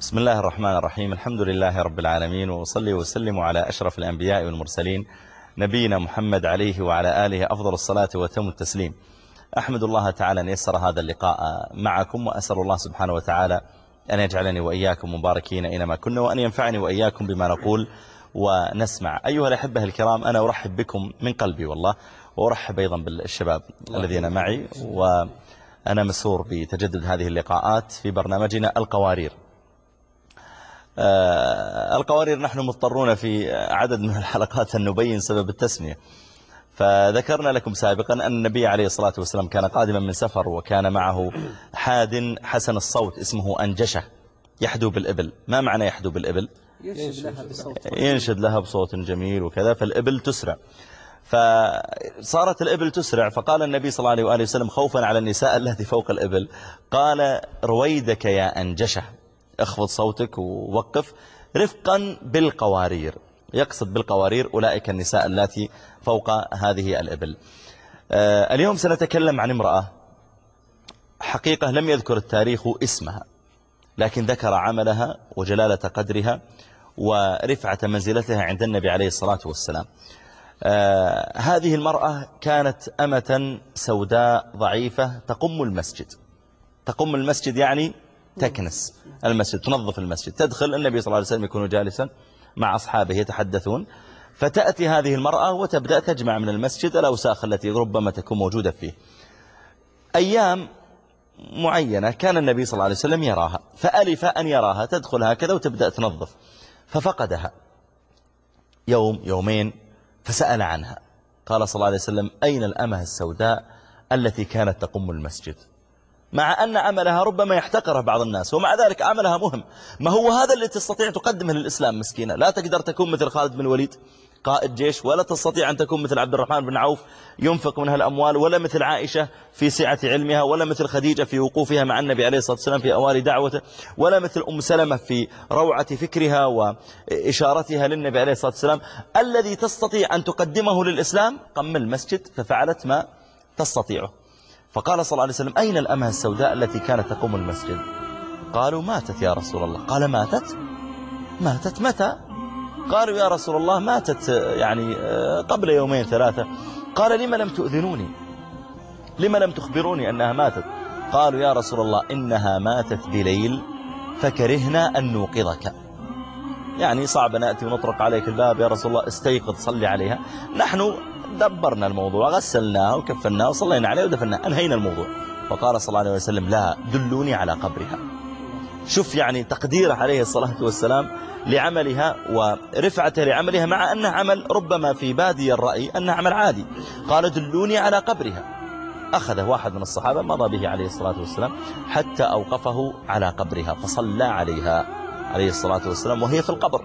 بسم الله الرحمن الرحيم الحمد لله رب العالمين وصلي وسلم على أشرف الأنبياء والمرسلين نبينا محمد عليه وعلى آله أفضل الصلاة وتم التسليم أحمد الله تعالى أن يسر هذا اللقاء معكم وأسأل الله سبحانه وتعالى أن يجعلني وإياكم مباركين أينما كنا وأن ينفعني وإياكم بما نقول ونسمع أيها الأحبة الكرام أنا أرحب بكم من قلبي والله وأرحب أيضا بالشباب الذين معي وأنا مسور بتجدد هذه اللقاءات في برنامجنا القوارير القوارير نحن مضطرون في عدد من الحلقات أن نبين سبب التسمية. فذكرنا لكم سابقا أن النبي عليه الصلاة والسلام كان قادما من سفر وكان معه حاد حسن الصوت اسمه أنجشة يحدو بالإبل. ما معنى يحدو بالإبل؟ ينشد لها بصوت. ينشد لها بصوت جميل وكذا فالإبل تسرع. فصارت الإبل تسرع فقال النبي صلى الله عليه وآله وسلم خوفا على النساء التي فوق الإبل. قال رويدك يا أنجشة. اخفض صوتك ووقف. رفقا بالقوارير. يقصد بالقوارير أولئك النساء التي فوق هذه الإبل. آه، اليوم سنتكلم عن امرأة حقيقة لم يذكر التاريخ اسمها لكن ذكر عملها وجلالة قدرها ورفعة منزلتها عند النبي عليه الصلاة والسلام. آه هذه المرأة كانت أمة سوداء ضعيفة تقم المسجد. تقم المسجد يعني تكنس. المسجد تنظف المسجد. تدخل النبي صلى الله عليه وسلم يكون جالسا مع أصحابه يتحدثون. فتأتي هذه المرأة وتبدأ تجمع من المسجد الأوساخ التي ربما تكون موجودة فيه. أيام معينة كان النبي صلى الله عليه وسلم يراها. فألف أن يراها تدخل هكذا وتبدأ تنظف. ففقدها. يوم يومين فسأل عنها. قال صلى الله عليه وسلم أين الأمة السوداء التي كانت تقم المسجد؟ مع أن عملها ربما يحتقره بعض الناس ومع ذلك عملها مهم. ما هو هذا اللي تستطيع تقدمه للإسلام مسكينة؟ لا تقدر تكون مثل خالد بن الوليد قائد جيش ولا تستطيع أن تكون مثل عبد الرحمن بن عوف ينفق منها الأموال ولا مثل عائشة في سعة علمها ولا مثل خديجة في وقوفها مع النبي عليه الصلاة والسلام في أوائل دعوته ولا مثل أم سلمة في روعة فكرها وإشارتها للنبي عليه الصلاة والسلام. الذي تستطيع أن تقدمه للإسلام قم المسجد ففعلت ما تستطيعه. فقال صلى الله عليه وسلم أين الأمة السوداء التي كانت تقوم المسجد؟ قالوا ماتت يا رسول الله. قال ماتت؟ ماتت متى؟ قالوا يا رسول الله ماتت يعني قبل يومين ثلاثة. قال لما لم تؤذنوني؟ لما لم تخبروني أنها ماتت؟ قالوا يا رسول الله إنها ماتت بليل فكرهنا أن نوقظك. يعني صعب نأتي ونطرق عليك الباب يا رسول الله استيقظ صلي عليها. نحن دبرنا الموضوع غسلناه وكفناه وصلينا عليه ودفناه أنهينا الموضوع. فقال صلى الله عليه وسلم لا دلوني على قبرها. شوف يعني تقديره عليه الصلاة والسلام لعملها ورفعته لعملها مع أنه عمل ربما في بادي الرأي أنه عمل عادي. قال دلوني على قبرها. أخذه واحد من الصحابة مضى به عليه الصلاة والسلام حتى أوقفه على قبرها فصلى عليها عليه الصلاة والسلام وهي في القبر.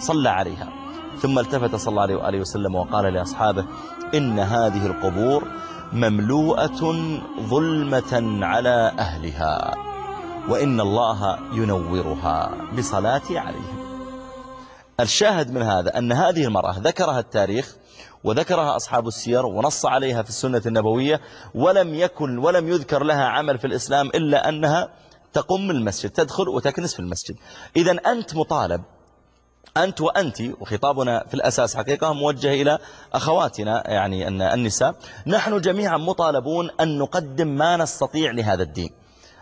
صلى عليها. ثم التفت صلى الله عليه وسلم وقال لأصحابه إن هذه القبور مملوءة ظلمة على أهلها وإن الله ينورها بصلاتي عليهم. الشاهد من هذا أن هذه المرأة ذكرها التاريخ وذكرها أصحاب السير ونص عليها في السنة النبوية ولم يكن ولم يذكر لها عمل في الإسلام إلا أنها تقم المسجد تدخل وتكنس في المسجد. إذا أنت مطالب أنت وأنت وخطابنا في الأساس حقيقة موجه إلى أخواتنا يعني النساء. نحن جميعا مطالبون أن نقدم ما نستطيع لهذا الدين.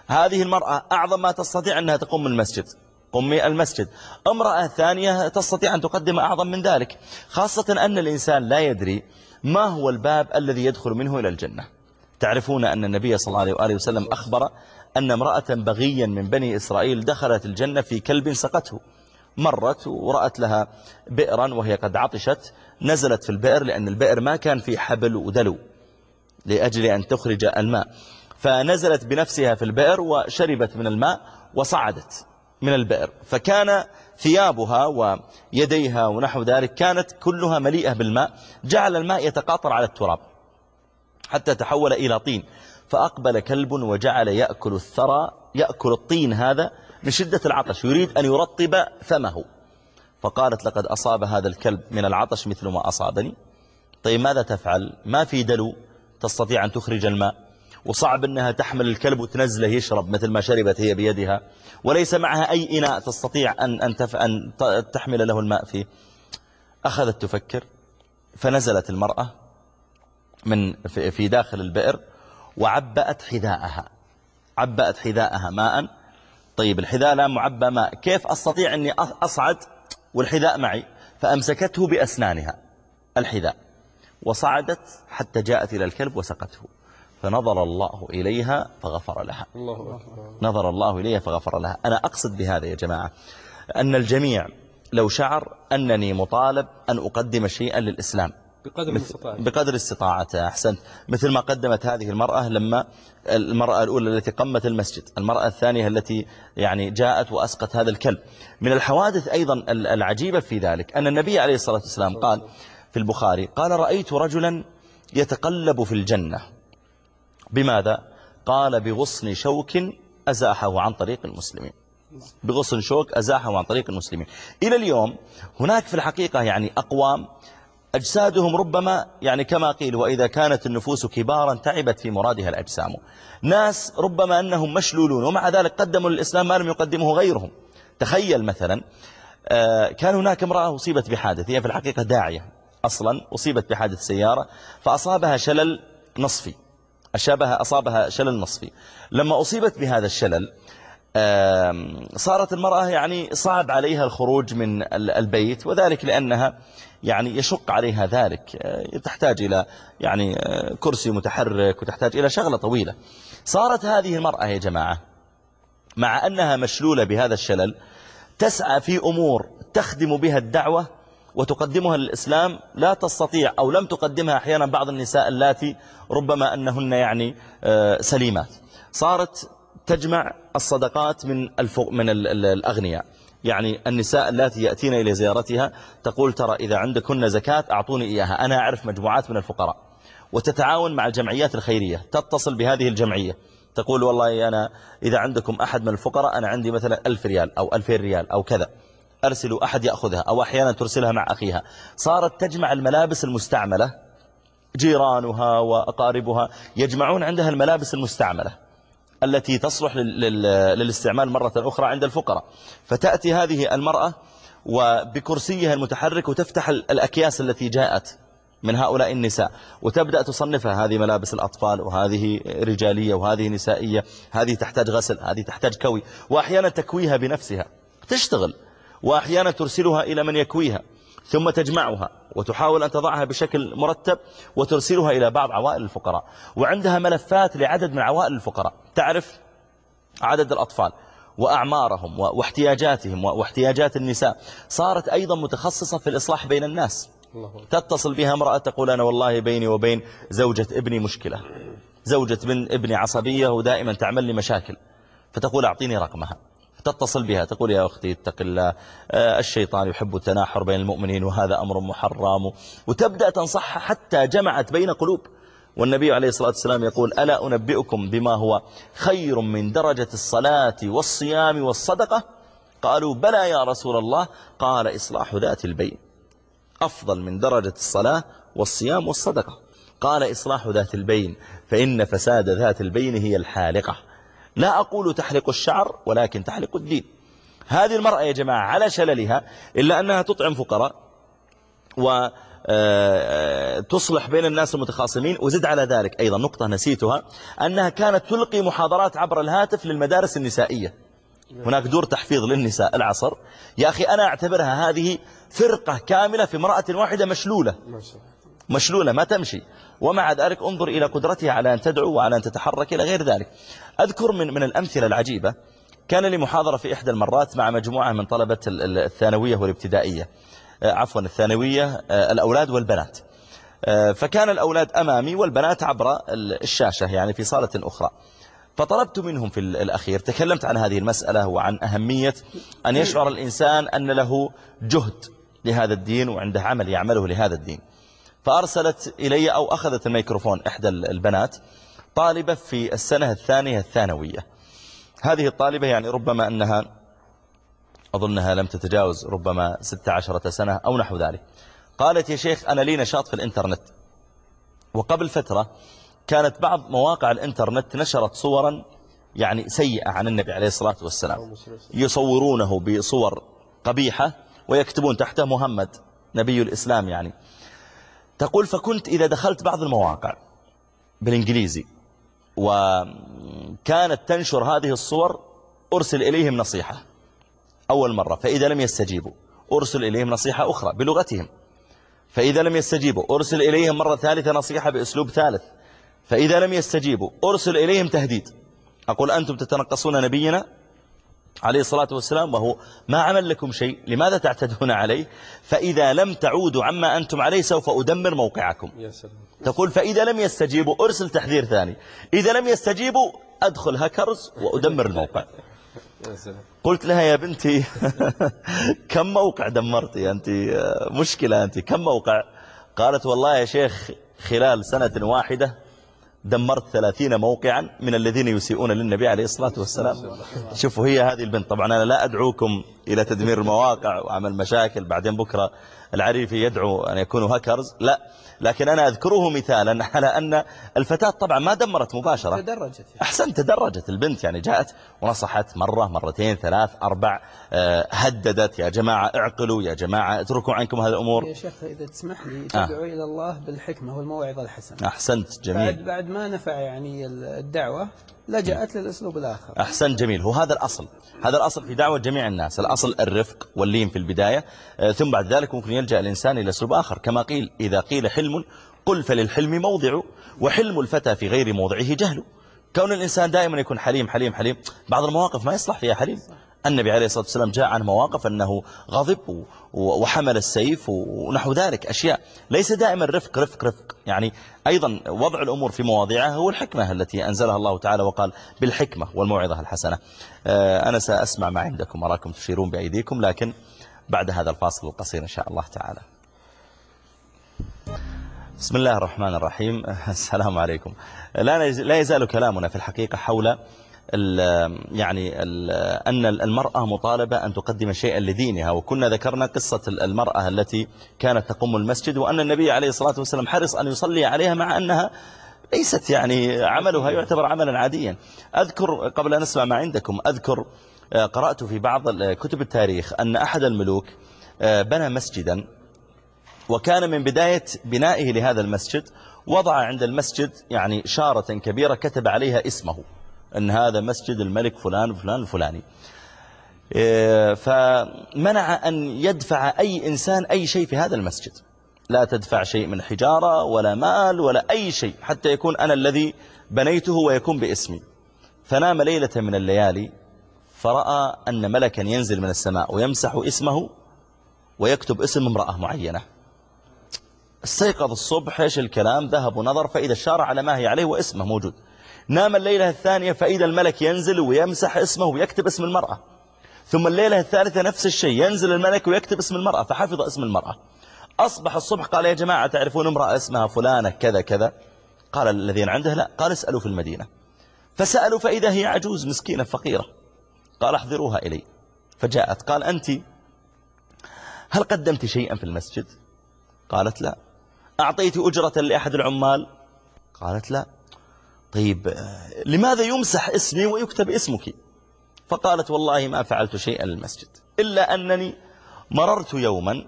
هذه المرأة أعظم ما تستطيع أنها تقوم المسجد قمي المسجد. امرأة ثانية تستطيع أن تقدم أعظم من ذلك خاصة أن الإنسان لا يدري ما هو الباب الذي يدخل منه إلى الجنة. تعرفون أن النبي صلى الله عليه وآله وسلم أخبر أن امرأة بغيا من بني إسرائيل دخلت الجنة في كلب سقته. مرت ورأت لها بئرا وهي قد عطشت نزلت في البئر لأن البئر ما كان في حبل ودلو لأجل أن تخرج الماء. فنزلت بنفسها في البئر وشربت من الماء وصعدت من البئر. فكان ثيابها ويديها ونحو ذلك كانت كلها مليئة بالماء جعل الماء يتقاطر على التراب حتى تحول إلى طين. فأقبل كلب وجعل يأكل الثرى يأكل الطين هذا من شدة العطش يريد أن يرطب فمه. فقالت لقد أصاب هذا الكلب من العطش مثل ما أصابني. طيب ماذا تفعل؟ ما في دلو تستطيع أن تخرج الماء؟ وصعب أنها تحمل الكلب وتنزله يشرب مثل ما شربت هي بيدها. وليس معها أي إناء تستطيع أن, أن, تف أن تحمل له الماء فيه. أخذت تفكر فنزلت المرأة من في داخل البئر وعبأت حذاءها. عبأت حذاءها ماء طيب الحذاء لا معبى ماء. كيف أستطيع أني أصعد والحذاء معي؟ فأمسكته بأسنانها الحذاء وصعدت حتى جاءت إلى الكلب وسقته فنظر الله إليها فغفر لها. الله أكبر. نظر الله إليها فغفر لها. أنا أقصد بهذا يا جماعة أن الجميع لو شعر أنني مطالب أن أقدم شيئا للإسلام. بقدر استطاعته بقدر استطاعته أحسنت. مثل ما قدمت هذه المرأة لما المرأة الأولى التي قمت المسجد المرأة الثانية التي يعني جاءت وأسقت هذا الكلب. من الحوادث أيضا العجيبة في ذلك أن النبي عليه الصلاة والسلام قال في البخاري قال رأيت رجلا يتقلب في الجنة. بماذا؟ قال بغصن شوك أزاحه عن طريق المسلمين. بغصن شوك أزاحه عن طريق المسلمين. إلى اليوم هناك في الحقيقة يعني أقوام أجسادهم ربما يعني كما قيل وإذا كانت النفوس كبارا تعبت في مرادها الأجسام. ناس ربما أنهم مشلولون ومع ذلك قدموا للإسلام ما لم يقدمه غيرهم. تخيل مثلا آه، كان هناك امرأة أصيبت بحادث هي في الحقيقة داعية أصلا أصيبت بحادث سيارة فأصابها شلل نصفي. أشابها أصابها شلل نصفي. لما أصيبت بهذا الشلل صارت المرأة يعني صعب عليها الخروج من البيت وذلك لأنها يعني يشق عليها ذلك. آه، تحتاج إلى يعني آه، كرسي متحرك وتحتاج إلى شغلة طويلة. صارت هذه المرأة يا جماعة مع أنها مشلولة بهذا الشلل تسعى في أمور تخدم بها الدعوة وتقدمها للإسلام لا تستطيع أو لم تقدمها أحيانا بعض النساء اللاتي ربما أنهن يعني آه، سليمات. صارت تجمع الصدقات من من الأغنياء. يعني النساء التي يأتين إلى زيارتها تقول ترى إذا عندكن زكاة أعطوني إياها. أنا أعرف مجموعات من الفقراء. وتتعاون مع الجمعيات الخيرية. تتصل بهذه الجمعية. تقول والله أنا إذا عندكم أحد من الفقراء أنا عندي مثلا ألف ريال أو ألفين ريال أو كذا. أرسلوا أحد يأخذها أو أحيانا ترسلها مع أخيها. صارت تجمع الملابس المستعملة جيرانها وأقاربها يجمعون عندها الملابس المستعملة. التي تصلح للاستعمال مرة أخرى عند الفقراء. فتأتي هذه المرأة وبكرسيها المتحرك وتفتح الأكياس التي جاءت من هؤلاء النساء. وتبدأ تصنفها. هذه ملابس الأطفال وهذه رجالية وهذه نسائية. هذه تحتاج غسل. هذه تحتاج كوي. وأحيانا تكويها بنفسها. تشتغل. وأحيانا ترسلها إلى من يكويها. ثم تجمعها. وتحاول أن تضعها بشكل مرتب وترسلها إلى بعض عوائل الفقراء. وعندها ملفات لعدد من عوائل الفقراء. تعرف عدد الأطفال وأعمارهم واحتياجاتهم واحتياجات النساء. صارت أيضا متخصصة في الإصلاح بين الناس. تتصل بها امرأة تقول أنا والله بيني وبين زوجة ابني مشكلة. زوجة بن ابني عصبية ودائما تعمل لي مشاكل. فتقول أعطيني رقمها. تتصل بها تقول يا أختي اتق الله آه، الشيطان يحب التناحر بين المؤمنين وهذا أمر محرم. وتبدأ تنصحها حتى جمعت بين قلوب. والنبي عليه الصلاة والسلام يقول ألا أنبئكم بما هو خير من درجة الصلاة والصيام والصدقة؟ قالوا بلى يا رسول الله. قال إصلاح ذات البين. أفضل من درجة الصلاة والصيام والصدقة. قال إصلاح ذات البين فإن فساد ذات البين هي الحالقة. لا أقول تحلق الشعر ولكن تحلق الدين. هذه المرأة يا جماعة على شللها إلا أنها تطعم فقراء وتصلح آه، بين الناس المتخاصمين وزد على ذلك أيضا نقطة نسيتها أنها كانت تلقي محاضرات عبر الهاتف للمدارس النسائية. هناك دور تحفيظ للنساء العصر. يا أخي أنا أعتبرها هذه فرقة كاملة في امرأة واحدة مشلولة. مشلولة ما تمشي. ومع ذلك انظر إلى قدرتها على أن تدعو وعلى أن تتحرك إلى غير ذلك. أذكر من, من الأمثلة العجيبة كان لي محاضرة في إحدى المرات مع مجموعة من طلبة الثانوية والابتدائية. آه، عفوا الثانوية آه، الأولاد والبنات. آه، فكان الأولاد أمامي والبنات عبر الشاشة يعني في صالة أخرى. فطلبت منهم في الأخير تكلمت عن هذه المسألة وعن أهمية أن يشعر الإنسان أن له جهد لهذا الدين وعنده عمل يعمله لهذا الدين. فأرسلت إلي أو أخذت الميكروفون إحدى البنات. طالبة في السنة الثانية الثانوية. هذه الطالبة يعني ربما أنها أظنها لم تتجاوز ربما 16 سنة أو نحو ذلك. قالت يا شيخ أنا لي نشاط في الإنترنت. وقبل فترة كانت بعض مواقع الإنترنت نشرت صورا يعني سيئة عن النبي عليه الصلاة والسلام. يصورونه بصور قبيحة ويكتبون تحته محمد نبي الإسلام يعني. تقول فكنت إذا دخلت بعض المواقع بالإنجليزي وكانت تنشر هذه الصور أرسل إليهم نصيحة. أول مرة فإذا لم يستجيبوا أرسل إليهم نصيحة أخرى بلغتهم. فإذا لم يستجيبوا أرسل إليهم مرة ثالثة نصيحة بأسلوب ثالث. فإذا لم يستجيبوا أرسل إليهم تهديد. أقول أنتم تتنقصون نبينا عليه الصلاة والسلام وهو ما عمل لكم شيء لماذا تعتدون عليه؟ فإذا لم تعودوا عما أنتم عليه سوف أدمر موقعكم. يا سلام. تقول فإذا لم يستجيبوا أرسل تحذير ثاني إذا لم يستجيبوا أدخل هكرز وأدمر الموقع. قلت لها يا بنتي كم موقع دمرتي أنت؟ مشكلة أنت كم موقع؟ قالت والله يا شيخ خلال سنة واحدة دمرت ثلاثين موقعا من الذين يسيئون للنبي عليه الصلاة والسلام. شوفوا هي هذه البنت. طبعا أنا لا أدعوكم إلى تدمير المواقع وعمل مشاكل بعدين بكرة العريفي يدعو أن يكونوا هكرز لا لكن أنا أذكره مثالا على أن الفتاة طبعا ما دمرت مباشرة. تدرجت أحسن تدرجت. البنت يعني جاءت ونصحت مرة مرتين ثلاث أربع آه، هددت. يا جماعة اعقلوا يا جماعة اتركوا عنكم هذه الأمور. يا شيخ إذا تسمح لي آه. تدعو آه. إلى الله بالحكمة والموعظة الحسنة. أحسنت جميل. بعد, بعد ما نفع يعني الدعوة لجأت للأسلوب الآخر. أحسن جميل. هو هذا الأصل. هذا الأصل في دعوة جميع الناس. الأصل الرفق واللين في البداية. آه، ثم بعد ذلك ممكن يلجأ الإنسان إلى أسلوب آخر. كما قيل إذا قيل حلم قل فللحلم موضع. وحلم الفتى في غير موضعه جهل. كون الإنسان دائما يكون حليم حليم حليم بعض المواقف ما يصلح فيها حليم. النبي عليه الصلاة والسلام جاء عن مواقف أنه غضب وحمل السيف ونحو ذلك أشياء. ليس دائما رفق رفق رفق. يعني أيضا وضع الأمور في مواضعها هو الحكمة التي أنزلها الله تعالى وقال بالحكمة والموعظة الحسنة. آه، أنا سأسمع ما عندكم أراكم تشيرون بأيديكم لكن بعد هذا الفاصل القصير إن شاء الله تعالى. بسم الله الرحمن الرحيم. السلام عليكم. لا يزال كلامنا في الحقيقة حول ال يعني ال أن المرأة مطالبة أن تقدم شيئا لدينها. وكنا ذكرنا قصة المرأة التي كانت تقوم المسجد وأن النبي عليه الصلاة والسلام حرص أن يصلي عليها مع أنها ليست يعني عملها يعتبر عملا عاديا. أذكر قبل أن أسمع ما عندكم أذكر آه، قرأت في بعض كتب التاريخ أن أحد الملوك آه، بنى مسجدا وكان من بداية بنائه لهذا المسجد وضع عند المسجد يعني شارة كبيرة كتب عليها اسمه. أن هذا مسجد الملك فلان وفلان الفلاني إيه، فمنع أن يدفع أي إنسان أي شيء في هذا المسجد. لا تدفع شيء من حجارة ولا مال ولا أي شيء حتى يكون أنا الذي بنيته ويكون باسمي. فنام ليلة من الليالي فرأى أن ملكا ينزل من السماء ويمسح اسمه ويكتب اسم امرأة معينة. استيقظ الصبح إيش الكلام؟ ذهب ونظر فإذا الشارع على ما هي عليه واسمه موجود. نام الليلة الثانية فإذا الملك ينزل ويمسح اسمه ويكتب اسم المرأة. ثم الليلة الثالثة نفس الشيء ينزل الملك ويكتب اسم المرأة فحفظ اسم المرأة. أصبح الصبح قال يا جماعة تعرفون امرأة اسمها فلانة كذا كذا؟ قال الذين عنده لا قال اسألوا في المدينة. فسألوا فإذا هي عجوز مسكينة فقيرة. قال احضروها إلي. فجاءت قال أنت هل قدمت شيئا في المسجد؟ قالت لا. أعطيت أجرة لأحد العمال؟ قالت لا. طيب لماذا يمسح اسمي ويكتب اسمك؟ فقالت والله ما فعلت شيئا للمسجد إلا أنني مررت يوما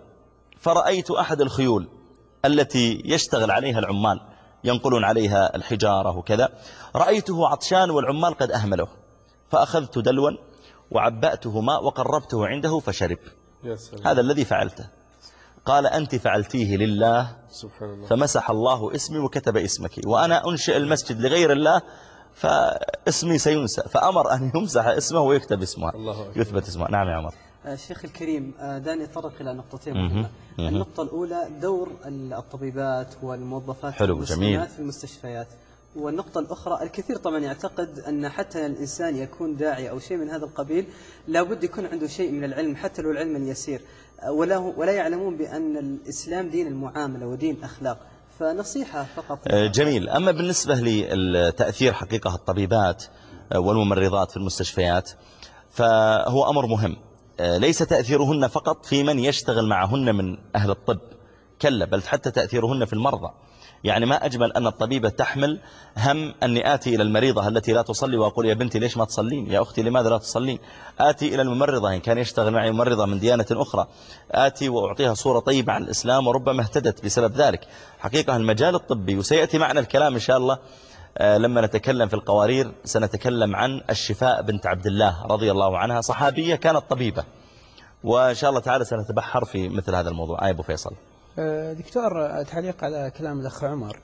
فرأيت أحد الخيول التي يشتغل عليها العمال ينقلون عليها الحجارة وكذا رأيته عطشان والعمال قد أهمله فأخذت دلوا وعبأته ماء وقربته عنده فشرب. هذا الذي فعلته. قال أنت فعلتيه لله سبحان الله. فمسح الله اسمي وكتب اسمك. وأنا أنشئ المسجد لغير الله فاسمي سينسى. فأمر أن يمسح اسمه ويكتب اسمه الله يثبت اسمه. نعم يا عمر. الشيخ الكريم آه، دعني أتطرق إلى نقطتين مهمة. النقطة الأولى دور الطبيبات والموظفات حلو جميل. في المستشفيات. والنقطة الأخرى الكثير طبعا يعتقد أن حتى الإنسان يكون داعي أو شيء من هذا القبيل لابد يكون عنده شيء من العلم حتى لو العلم اليسير. ولا, ولا يعلمون بأن الإسلام دين المعاملة ودين أخلاق فنصيحة فقط. آه، جميل. أما بالنسبة للتأثير حقيقة الطبيبات آه، والممرضات في المستشفيات فهو أمر مهم. آه، ليس تأثيرهن فقط في من يشتغل معهن من أهل الطب. كلا بل حتى تأثيرهن في المرضى. يعني ما أجمل أن الطبيبة تحمل هم أني آتي إلى المريضة التي لا تصلي وأقول يا بنتي ليش ما تصلين؟ يا أختي لماذا لا تصلين؟ آتي إلى الممرضة إن كان يشتغل معي ممرضة من ديانة أخرى. آتي وأعطيها صورة طيبة عن الإسلام وربما اهتدت بسبب ذلك. حقيقة المجال الطبي وسيأتي معنا الكلام إن شاء الله آه، لما نتكلم في القوارير سنتكلم عن الشفاء بنت عبد الله رضي الله عنها صحابية كانت طبيبة. وإن شاء الله تعالى سنتبحر في مثل هذا الموضوع. آي أبو فيصل. دكتور آه، تعليق على كلام الأخ عمر.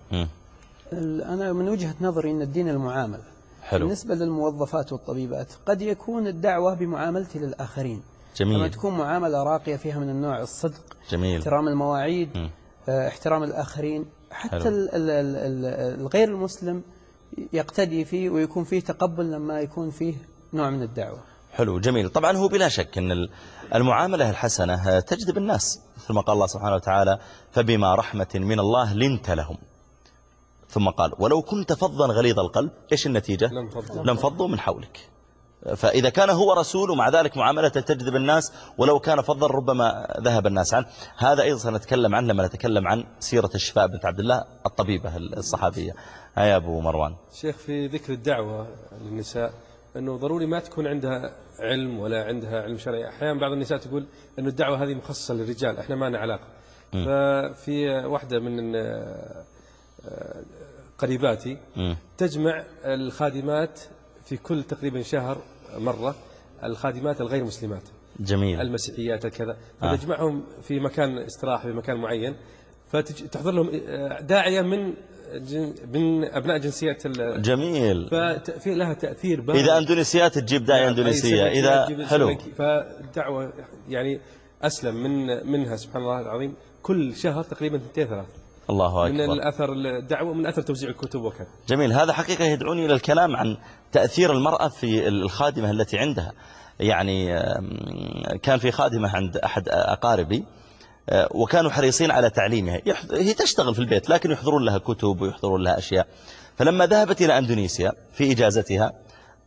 أنا من وجهة نظري أن الدين المعامل حلو. بالنسبة للموظفات والطبيبات قد يكون الدعوة بمعاملتي للآخرين. جميل. لما تكون معاملة راقية فيها من النوع الصدق جميل. احترام المواعيد مم. آه، احترام الآخرين حتى حلو. ال- ال- ال- ال- الغير المسلم يقتدي فيه ويكون فيه تقبل لما يكون فيه نوع من الدعوة. حلو جميل. طبعا هو بلا شك أن ال- المعاملة الحسنة تجذب الناس ما قال الله سبحانه وتعالى فبما رحمة من الله لنت لهم. ثم قال ولو كنت فظا غليظ القلب إيش النتيجة؟ لم فضوا. من حولك. فإذا كان هو رسول ومع ذلك معاملته تجذب الناس ولو كان فضلا ربما ذهب الناس عنه. هذا أيضا سنتكلم عنه لما نتكلم عن سيرة الشفاء بنت عبد الله الطبيبة الصحابية. هيا أبو مروان. شيخ في ذكر الدعوة للنساء أنه ضروري ما تكون عندها علم ولا عندها علم شرعي. أحيانا بعض النساء تقول أنه الدعوة هذه مخصصة للرجال إحنا ما لنا علاقة. ففي واحدة من آه، آه، قريباتي مم. تجمع الخادمات في كل تقريبا شهر مرة الخادمات الغير مسلمات. جميل. المسيحيات الكذا فتجمعهم في مكان استراحة في مكان معين فتحضر لهم آه، داعية من من أبناء جنسيات ال- جميل. ففي لها تأثير بالغ إذا أندونيسيات تجيب داعية نعم، أندونيسية. إذا حلو. فالدعوة يعني أسلم من منها سبحان الله العظيم. كل شهر تقريبا اثنتين ثلاث الله من أكبر. الأثر الدعوة ومن أثر توزيع الكتب وكذا. جميل. هذا حقيقة يدعوني إلى الكلام عن تأثير المرأة في الخادمة التي عندها. يعني كان في خادمة عند أحد أقاربي. وكانوا حريصين على تعليمها. هي تشتغل في البيت لكن يحضرون لها كتب ويحضرون لها أشياء. فلما ذهبت إلى أندونيسيا في إجازتها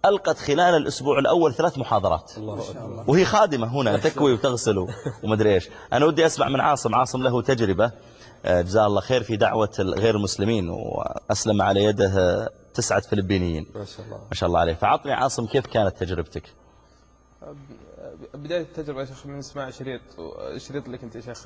ألقت خلال الأسبوع الأول ثلاث محاضرات. الله وهي خادمة هنا تكوي وتغسل ومدري إيش. أنا ودي أسمع من عاصم عاصم له تجربة. آه، جزاه الله خير في دعوة غير المسلمين وأسلم على يده تسعة فلبينيين. ما شاء الله. ما شاء الله عليه. فعطني عاصم كيف كانت تجربتك؟ بداية التجربة يا شيخ من اسماع شريط شريط اللي كنت يا شيخ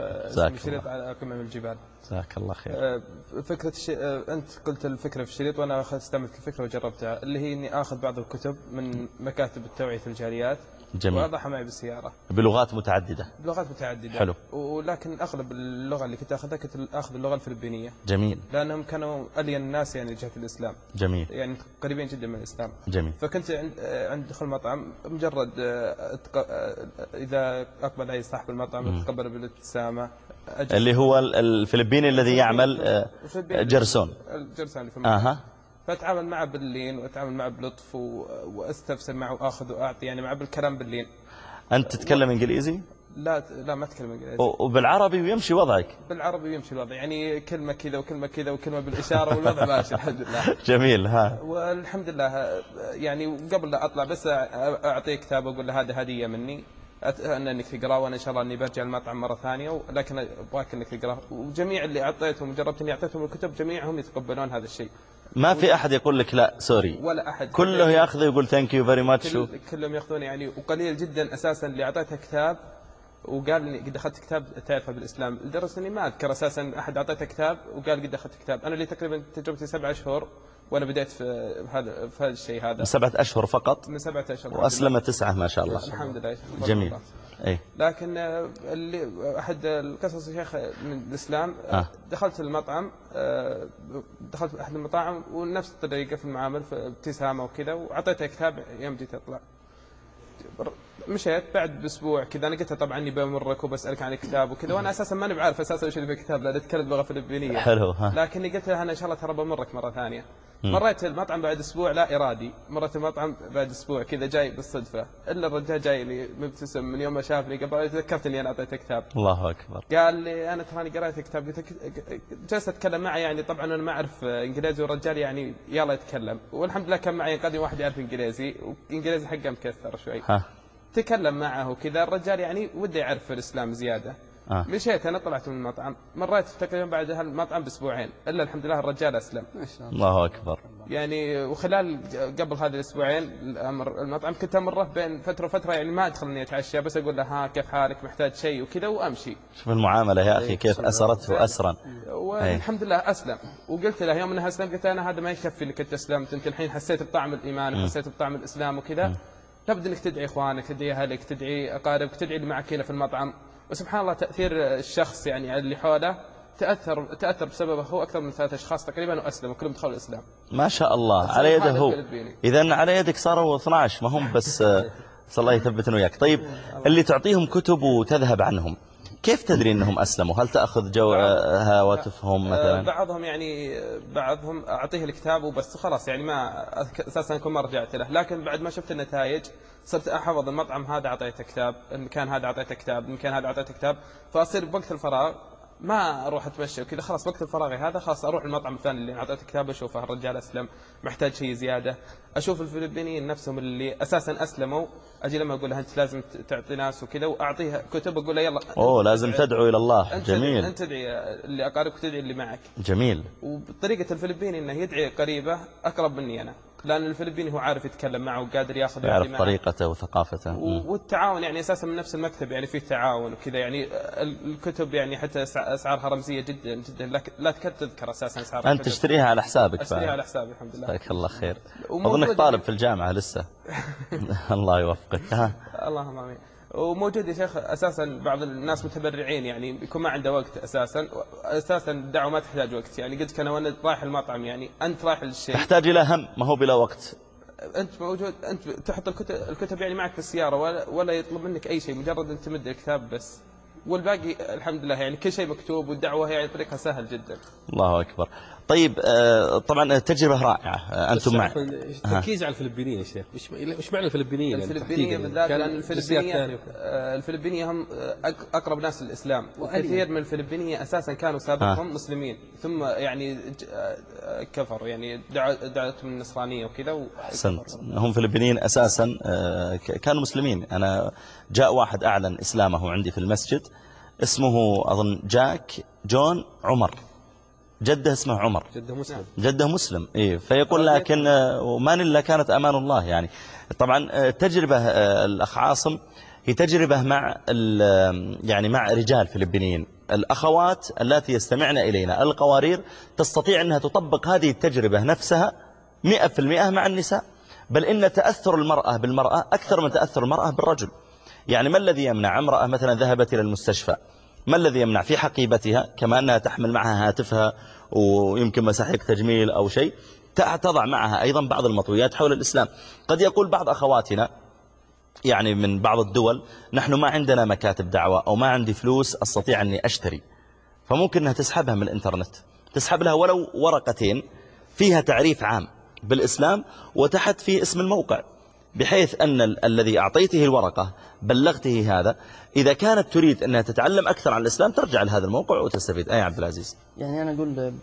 شريط. على قمم الجبال جزاك الله خير آه، فكرة الشيء أنت قلت الفكرة في الشريط وأنا أخذت استعملت الفكرة وجربتها اللي هي إني آخذ بعض الكتب من مكاتب التوعية في الجاليات جميل. وأضعها معي بالسيارة. بلغات متعددة. بلغات متعددة. حلو. ولكن أغلب اللغة اللي كنت أخذها كنت آخذ اللغة الفلبينية. جميل. لأنهم كانوا ألين الناس يعني جهة الإسلام. جميل. يعني قريبين جدا من الإسلام. جميل. فكنت عند عند دخول المطعم مجرد آه، أتق- آه، إذا أقبل علي صاحب المطعم اتقبل بالابتسامة. اللي هو ال- الفلبيني الذي يعمل آه، جرسون. الجرسون اللي في المطعم. أها. فأتعامل معه باللين وأتعامل معه بلطف و- وأستفسر معه وأخذ وأعطي يعني معه بالكلام باللين. أنت تتكلم إنجليزي؟ لا لا ما أتكلم إنجليزي. و- وبالعربي ويمشي وضعك. بالعربي يمشي الوضع يعني كلمة كذا وكلمة كذا وكلمة بالإشارة والوضع ماشي الحمد لله. جميل ها. والحمد لله يعني قبل لا أطلع بس اعطيه كتاب وأقول له هذا هدية مني. أن إنك تقرأه وأنا إن شاء الله إني برجع المطعم مرة ثانية لكن أبغاك إنك تقرأه. وجميع اللي أعطيتهم وجربت إني أعطيتهم الكتب جميعهم يتقبلون هذا الشيء. ما في أحد يقول لك لا sorry ولا أحد. كله ياخذه يقول thank you very much كل كلهم ياخذون يعني وقليل جدا أساسا اللي أعطيته كتاب وقال لي قد أخذت كتاب تعرفه بالإسلام. لدرجة إني ما أذكر أساسا أحد أعطيته كتاب وقال قد أخذت كتاب. أنا اللي تقريبا تجربتي سبع أشهر وأنا بديت في هذا في هذا الشيء هذا. سبعة أشهر فقط؟ من سبعة أشهر. وأسلم تسعة ما شاء الله. الحمد لله. جميل. أي لكن اللي أحد القصص شيخ من الإسلام آه. آه. دخلت المطعم آه، دخلت أحد المطاعم ونفس الطريقة في المعامل في ابتسامة وكذا واعطيته كتاب يوم جيت أطلع مشيت بعد بأسبوع كذا. أنا قلت طبعا اني بمرك وبسألك عن الكتاب وكذا وأنا أساسا ماني بعرف أساسا وش اللي في الكتاب لأن أتكلم لغة فلبينية. حلو ها. لكني قلت له أنا إن شاء الله ترى بمرك مرة ثانية. مريت المطعم بعد أسبوع لا إرادي. مريت المطعم بعد أسبوع كذا جاي بالصدفة. إلا الرجال جاي لي مبتسم من يوم ما شافني قبل تذكرت أني أنا اعطيته كتاب. الله أكبر. قال لي أنا تراني قرأت كتاب. قلت جلست أتكلم معه يعني طبعا أنا ما أعرف إنجليزي والرجال يعني يلا يتكلم. والحمد لله كان معي قديم واحد يعرف إنجليزي وإنجليزي حقه مكثر شوي. ها. تكلم معه وكذا الرجال يعني وده يعرف في الإسلام زيادة. آه. مشيت أنا طلعت من المطعم مريت تقريبا بعد هالمطعم بأسبوعين. إلا الحمد لله الرجال أسلم. ما شاء الله. الله أكبر. يعني وخلال قبل هذه الأسبوعين الأمر- المطعم كنت أمره بين فترة وفترة يعني ما ادخل اني أتعشى بس أقول له ها كيف حالك؟ محتاج شيء وكذا وأمشي. شوف المعاملة يا أخي كيف أسرته أسرا والحمد لله أسلم. وقلت له يوم انها أسلم قلت أنا هذا ما يكفي إنك أنت أسلمت. انت الحين حسيت بطعم الإيمان وحسيت بطعم الإسلام وكذا. لابد انك تدعي اخوانك تدعي اهلك تدعي اقاربك تدعي اللي معك هنا في المطعم. وسبحان الله تأثير الشخص يعني على اللي حوله تأثر تأثر بسببه هو أكثر من ثلاث أشخاص تقريبا وأسلموا كلهم دخلوا الإسلام. ما شاء الله. على يده هو. إذا على يدك صاروا 12 ما هم بس آه، صلى الله يثبتنا وياك. طيب اللي تعطيهم كتب وتذهب عنهم. كيف تدري أنهم أسلموا؟ هل تأخذ جو هواتفهم آه، مثلا؟ بعضهم يعني بعضهم أعطيه الكتاب وبس خلاص يعني ما أساسا كل ما رجعت له. لكن بعد ما شفت النتائج صرت أحفظ المطعم هذا أعطيته كتاب المكان هذا أعطيته كتاب المكان هذا أعطيته كتاب فأصير بوقت الفراغ ما أروح أتمشى وكذا خلاص وقت الفراغ هذا خلاص أروح المطعم الثاني اللي أعطيته كتاب أشوفه الرجال أسلم محتاج شيء زيادة. أشوف الفلبينيين نفسهم اللي أساسا أسلموا أجي لما أقول انت لازم تعطي ناس وكذا وأعطيها كتب أقول له يلا أوه لازم تدعو إلى الله. تدعي جميل. أنت تدعي اللي أقاربك تدعي اللي معك. جميل. وبطريقة الفلبيني إنه يدعي قريبه أقرب مني أنا. لأن الفلبيني هو عارف يتكلم معه وقادر ياخذ يعرف. طريقته وثقافته. والتعاون يعني أساسا من نفس المكتب يعني فيه تعاون وكذا. يعني ال- الكتب يعني حتى أسع- أسعارها رمزية جدا جدا لا تكاد تذكر أساسا أسعار أنت تشتريها على حسابك أشتريها بعد. على حسابي الحمد لله. جزاك الله خير. أظنك طالب يعني- في الجامعة لسه. الله يوفقك. اللهم آمين. وموجود يا شيخ أساسا بعض الناس متبرعين يعني يكون ما عنده وقت أساسا أساسا الدعوة ما تحتاج وقت. يعني قلت أنا وأنا رايح المطعم يعني أنت رايح للشيء. تحتاج إلى هم ما هو بلا وقت. أنت موجود أنت تحط الكتب الكتب يعني معك في السيارة ولا ولا يطلب منك أي شيء مجرد أنت تمد الكتاب بس. والباقي الحمد لله يعني كل شيء مكتوب والدعوة يعني طريقها سهل جدا. الله أكبر. طيب آه، طبعا تجربة رائعة آه، أنتم مع التركيز على الفلبينيين يا شيخ. وش وش معنى الفلبينيين؟ يعني الفلبينية تحديداً؟ بالذات جنسيات الفلبينية ثانية. آه، الفلبينية هم أق- أقرب ناس للإسلام وكثير من الفلبينية أساسا كانوا سابقهم مسلمين. ثم يعني كفروا يعني دعوتهم النصرانية وكذا و- أحسنت. هم فلبينيين أساسا كانوا مسلمين. أنا جاء واحد أعلن إسلامه عندي في المسجد اسمه أظن جاك جون عمر. جده اسمه عمر. جده مسلم. جده مسلم. إيه فيقول لكن آه، وما إلا كانت أمان الله يعني. طبعا آه، تجربة آه، الأخ عاصم هي تجربة مع ال- يعني مع رجال فلبينيين. الأخوات التي يستمعن إلينا القوارير تستطيع أنها تطبق هذه التجربة نفسها مئة في المئة مع النساء. بل إن تأثر المرأة بالمرأة أكثر من تأثر المرأة بالرجل. يعني ما الذي يمنع؟ امرأة مثلا ذهبت إلى المستشفى. ما الذي يمنع في حقيبتها كما أنها تحمل معها هاتفها ويمكن مساحيق تجميل أو شيء تضع معها أيضا بعض المطويات حول الإسلام. قد يقول بعض أخواتنا يعني من بعض الدول نحن ما عندنا مكاتب دعوة أو ما عندي فلوس أستطيع أني أشتري. فممكن أنها تسحبها من الإنترنت. تسحب لها ولو ورقتين فيها تعريف عام بالإسلام وتحت فيه اسم الموقع. بحيث أن ال الذي أعطيته الورقة بلغته هذا إذا كانت تريد أنها تتعلم أكثر عن الإسلام ترجع لهذا الموقع وتستفيد. أي عبد العزيز؟ يعني أنا أقول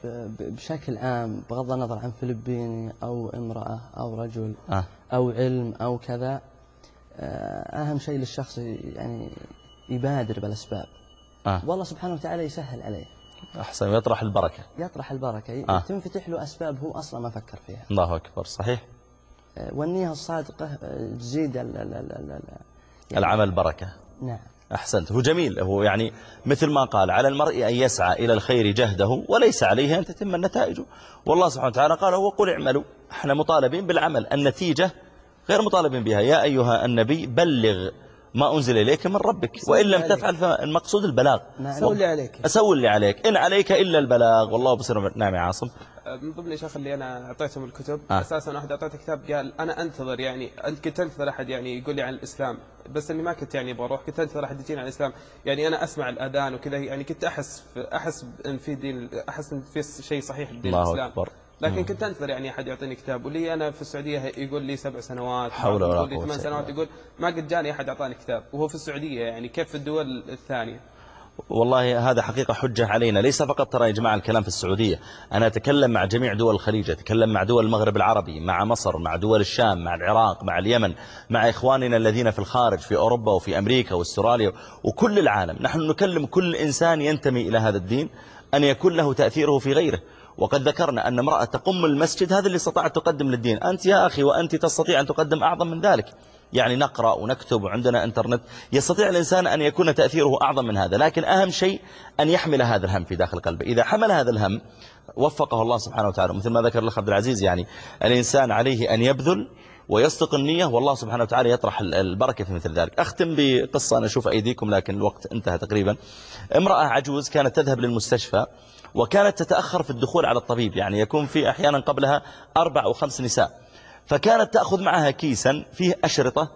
بشكل عام بغض النظر عن فلبيني أو امرأة أو رجل آه. أو علم أو كذا آه، أهم شيء للشخص يعني يبادر بالأسباب. آه. والله سبحانه وتعالى يسهل عليه. أحسن يطرح البركة. يطرح البركة. آه. تنفتح له أسباب هو أصلا ما فكر فيها. الله أكبر صحيح. والنية الصادقة آه، تزيد يعني العمل بركة. نعم. أحسنت. هو جميل. هو يعني مثل ما قال على المرء أن يسعى إلى الخير جهده وليس عليه أن تتم النتائج والله سبحانه وتعالى قال وقل اعملوا. إحنا مطالبين بالعمل. النتيجة غير مطالبين بها. يا أيها النبي بلغ ما أنزل إليك من ربك. وإن لم تفعل فالمقصود البلاغ. نعم. سوي اللي عليك. أسوي اللي عليك. إن عليك إلا البلاغ. والله بصير. نعم يا عاصم. من ضمن الاشياء اللي أنا أعطيتهم الكتب آه. أساسا واحد أعطيته كتاب قال أنا أنتظر يعني أنت كنت انتظر أحد يعني يقول لي عن الإسلام بس إني ما كنت يعني بروح كنت انتظر أحد يجيني عن الإسلام يعني أنا أسمع الأذان وكذا يعني كنت أحس أحس إن في دين أحس إن في شيء صحيح بدين الله الإسلام أكبر. لكن كنت أنتظر يعني أحد يعطيني كتاب ولي أنا في السعودية يقول لي سبع سنوات حول ولا قوة ثمان سنوات. يقول ما قد جاني أحد أعطاني كتاب وهو في السعودية يعني كيف في الدول الثانية والله هذا حقيقة حجة علينا. ليس فقط ترى يا جماعة الكلام في السعودية. أنا أتكلم مع جميع دول الخليج أتكلم مع دول المغرب العربي مع مصر مع دول الشام مع العراق مع اليمن مع إخواننا الذين في الخارج في أوروبا وفي أمريكا وأستراليا وكل العالم. نحن نكلم كل إنسان ينتمي إلى هذا الدين أن يكون له تأثيره في غيره. وقد ذكرنا أن امرأة تقم المسجد هذا اللي استطاعت تقدم للدين. أنت يا أخي وأنت تستطيع أن تقدم أعظم من ذلك. يعني نقرأ ونكتب وعندنا إنترنت يستطيع الإنسان أن يكون تأثيره أعظم من هذا لكن أهم شيء أن يحمل هذا الهم في داخل قلبه. إذا حمل هذا الهم وفقه الله سبحانه وتعالى مثل ما ذكر الأخ عبد العزيز يعني الإنسان عليه أن يبذل ويصدق النية والله سبحانه وتعالى يطرح البركة في مثل ذلك. أختم بقصة أنا أشوف أيديكم لكن الوقت انتهى تقريبا. امرأة عجوز كانت تذهب للمستشفى وكانت تتأخر في الدخول على الطبيب يعني يكون في أحيانا قبلها أربع أو خمس نساء. فكانت تأخذ معها كيسا فيه أشرطة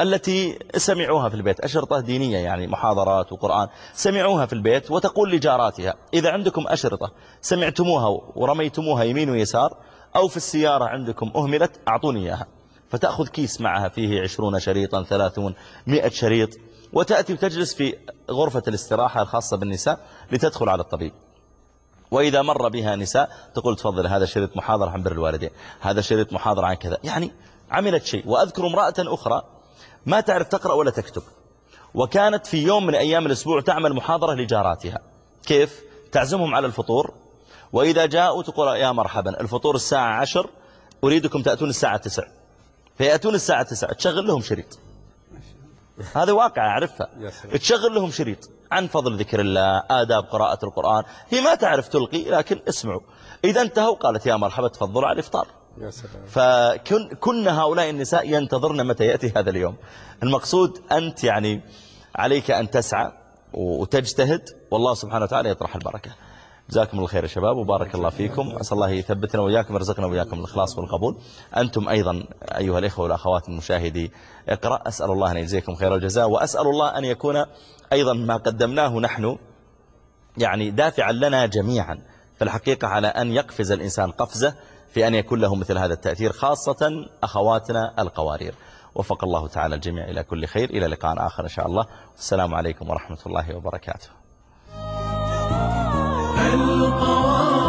التي سمعوها في البيت أشرطة دينية يعني محاضرات وقرآن سمعوها في البيت وتقول لجاراتها إذا عندكم أشرطة سمعتموها ورميتموها يمين ويسار أو في السيارة عندكم أهملت أعطوني إياها. فتأخذ كيس معها فيه عشرون شريطا ثلاثون مئة شريط وتأتي وتجلس في غرفة الاستراحة الخاصة بالنساء لتدخل على الطبيب. وإذا مر بها نساء تقول تفضل هذا شريط محاضرة عن بر الوالدين هذا شريط محاضرة عن كذا. يعني عملت شيء. وأذكر امرأة أخرى ما تعرف تقرأ ولا تكتب. وكانت في يوم من أيام الأسبوع تعمل محاضرة لجاراتها. كيف؟ تعزمهم على الفطور. وإذا جاءوا تقول يا مرحبا الفطور الساعة عشر أريدكم تأتون الساعة تسع. فيأتون الساعة تسع تشغل لهم شريط. هذا واقع أعرفها. تشغل لهم شريط. عن فضل ذكر الله آداب قراءة القرآن. هي ما تعرف تلقي لكن اسمعوا. إذا انتهوا قالت يا مرحبا تفضلوا على الإفطار. فكن هؤلاء النساء ينتظرن متى يأتي هذا اليوم. المقصود أنت يعني عليك أن تسعى وتجتهد والله سبحانه وتعالى يطرح البركة. جزاكم الله خير يا شباب وبارك الله فيكم. أسأل الله يثبتنا وإياكم ويرزقنا وإياكم الإخلاص والقبول. أنتم أيضا أيها الإخوة والأخوات المشاهدي اقرأ. أسأل الله أن يجزيكم خير الجزاء وأسأل الله أن يكون أيضا ما قدمناه نحن يعني دافعا لنا جميعا في الحقيقة على أن يقفز الإنسان قفزة في أن يكون له مثل هذا التأثير خاصة أخواتنا القوارير. وفق الله تعالى الجميع إلى كل خير. إلى لقاء آخر إن شاء الله. السلام عليكم ورحمة الله وبركاته. القوارير